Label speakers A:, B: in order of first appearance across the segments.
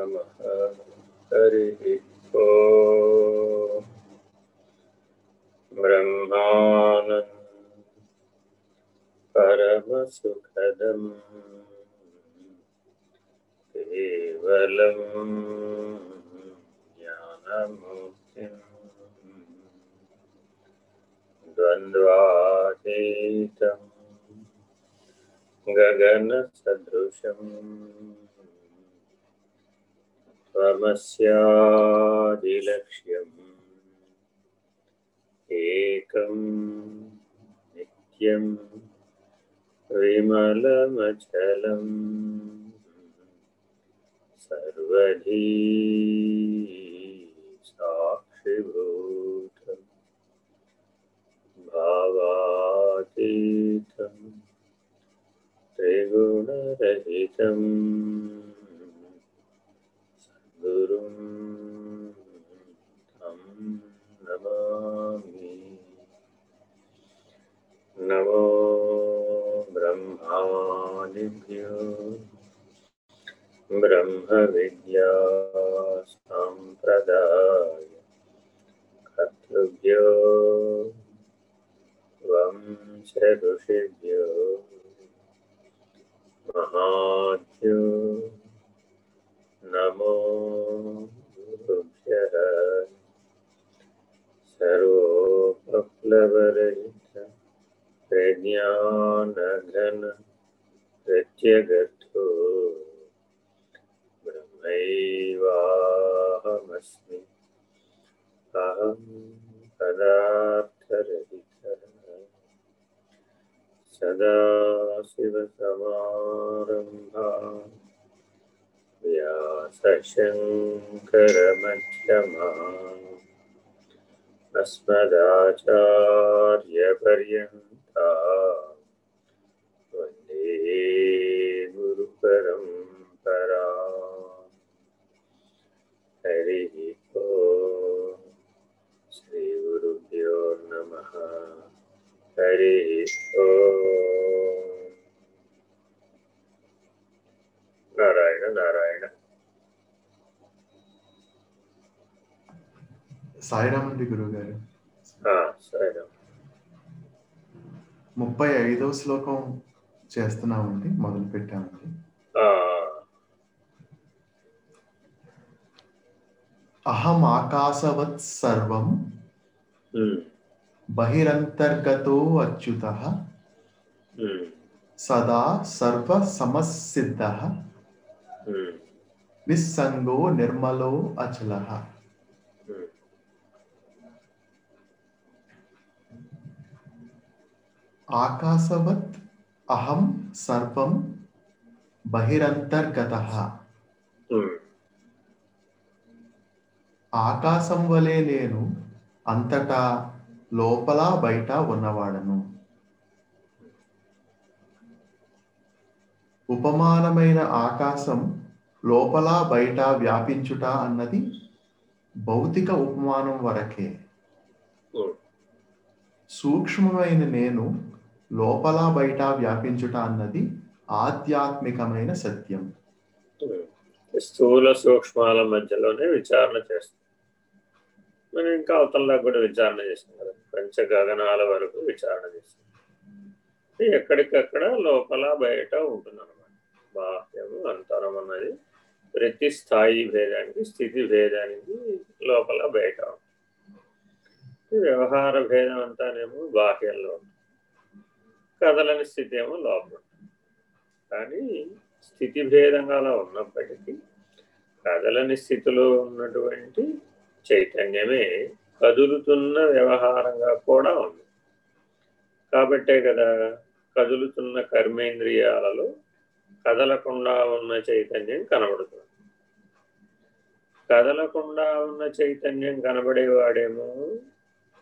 A: नमः हरिः ओ ब्रह्मानन् परमसुखदम् केवलं ज्ञानमुक्तिम् द्वन्द्वातीतम् गगनसदृशम्। रमस्यादिलक्ष्यम् एकं नित्यं विमलमचलं सर्वधी साक्षिभूतं भावातीतं त्रिगुणरहितम्। ब्रह्मविद्या सम्प्रदाय कर्तृभ्यो वंश ऋषिभ्यो महाभ्यो नमो गुरुभ्यः। सर्वोपप्लवरहित प्रज्ञानघन प्रत्यगर्थो ब्रह्मैवाहमस्मि। अहं पदार्थरहितः सदाशिवसमारम्भा व्यासशङ्करमध्यमा। अस्मदाचार्यपर्यन्ता। वन्दे गुरुपरम्परा हरिः ॐ श्रीगुरुभ्यो नमः हरिः ॐ నారాయణ నారాయణ
B: సాయిరామ్ అండి గురువు గారు
A: ఆ, సరే
B: ముప్పై ఐదవ శ్లోకం చేస్తున్నామండి మొదలు పెట్టామండి. అహం ఆకాశవత్ సర్వం బహిరంతర్గతో అచ్యుత సదా సర్వ సమసిద్ధ నిస్సంగో నిర్మలో అచల. ఆకాశవత్ అహం సర్వం బహిరంతర్గత.
A: ఉమ్,
B: ఆకాశం వలె నేను అంతటా లోపల బయట ఉన్నవాడను. ఉపమానమైన ఆకాశం లోపల బయట వ్యాపించుట అన్నది భౌతిక ఉపమానం వరకే.
A: ఉమ్.
B: సూక్ష్మమైన నేను లోపల బయట వ్యాపించుట అన్నది ఆధ్యాత్మికమైన సత్యం. Hmm.
A: స్థూల సూక్ష్మాల మధ్యలోనే విచారణ చేస్తాం మనం ఇంకా అవతల కూడా విచారణ చేస్తాం కదా. పంచ గగనాల వరకు విచారణ చేస్తాం ఇది ఎక్కడికక్కడ లోపల బయట ఉంటుంది అనమాట బాహ్యము అంతరం అన్నది ప్రతి స్థాయి భేదానికి స్థితి భేదానికి లోపల బయట ఉంటుంది. వ్యవహార భేదం అంతానేమో బాహ్యంలో ఉంటుంది. కదలని స్థితి ఏమో లోపల కానీ స్థితి భేదంగా అలా ఉన్నప్పటికీ కదలని స్థితిలో ఉన్నటువంటి చైతన్యమే కదులుతున్న వ్యవహారంగా కూడా ఉంది. కాబట్టే కదా కదులుతున్న కర్మేంద్రియాలలో కదలకుండా ఉన్న చైతన్యం కనబడుతుంది. కదలకుండా ఉన్న చైతన్యం కనబడేవాడేమో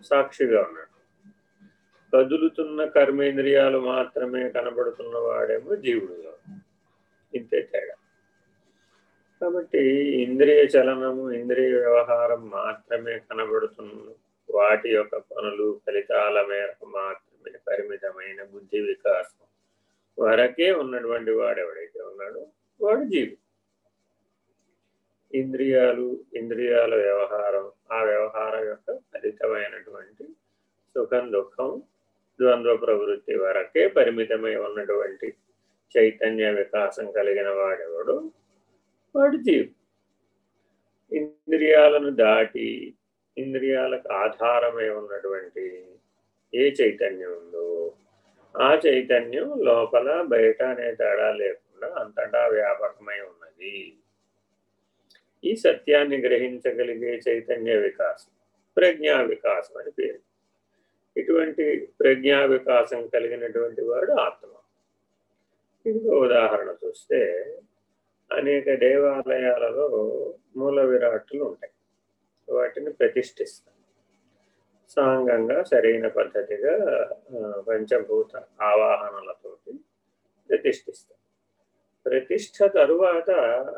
A: సాక్షిగా ఉన్నాడు. కదులుతున్న కర్మేంద్రియాలు మాత్రమే కనబడుతున్న వాడేమో జీవుడుగా ఇంతే తేడా. కాబట్టి ఇంద్రియ చలనము ఇంద్రియ వ్యవహారం మాత్రమే కనబడుతున్న వాటి యొక్క పనులు ఫలితాల మేరకు మాత్రమే పరిమితమైన బుద్ధి వికాసం వరకే ఉన్నటువంటి వాడు ఎవడైతే ఉన్నాడో వాడు జీవి ఇంద్రియాలు ఇంద్రియాల వ్యవహారం ఆ వ్యవహారం యొక్క ఫలితమైనటువంటి సుఖం దుఃఖం ద్వంద్వ ప్రవృత్తి వరకే పరిమితమై ఉన్నటువంటి చైతన్య వికాసం కలిగిన వాడెవడు? వాడు జీవుడు. ఇంద్రియాలను దాటి ఇంద్రియాలకు ఆధారమై ఉన్నటువంటి ఏ చైతన్యం ఉందో ఆ చైతన్యం లోపల బయట అనే తేడా లేకుండా అంతటా వ్యాపకమై ఉన్నది. ఈ సత్యాన్ని గ్రహించగలిగే చైతన్య వికాసం ప్రజ్ఞా వికాసం అని పేరు. ఇటువంటి ప్రజ్ఞా వికాసం కలిగినటువంటి వాడు ఆత్మ. ఇంకో ఉదాహరణ చూస్తే అనేక దేవాలయాలలో మూల విరాట్లు ఉంటాయి. వాటిని ప్రతిష్ఠిస్తాం. సాంగంగా సరైన పద్ధతిగా పంచభూత ఆవాహనలతోటి ప్రతిష్ఠిస్తాం. ప్రతిష్ట తరువాత